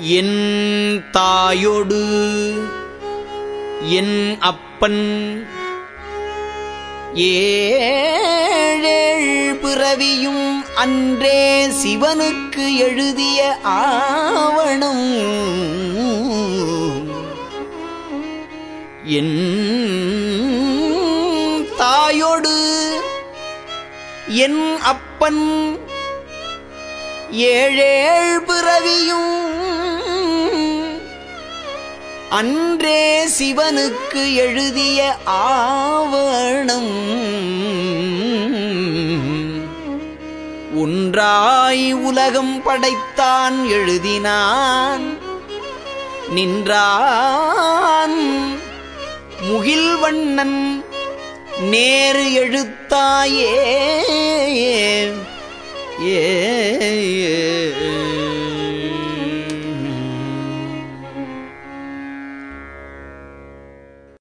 என் தாயொடு என் அப்பன் ஏழேழ் பிறவியும் அன்றே சிவனுக்கு எழுதிய ஆவணம். என் தாயொடு என் அப்பன் ஏழேழ் பிறவியும் அன்றே சிவனுக்கு எழுதிய ஆவணம் ஒன்றாய் உலகம் படைத்தான் எழுதினான். நின்றான் முகில்வண்ணன் நேரு எழுத்தாயே. ஏ.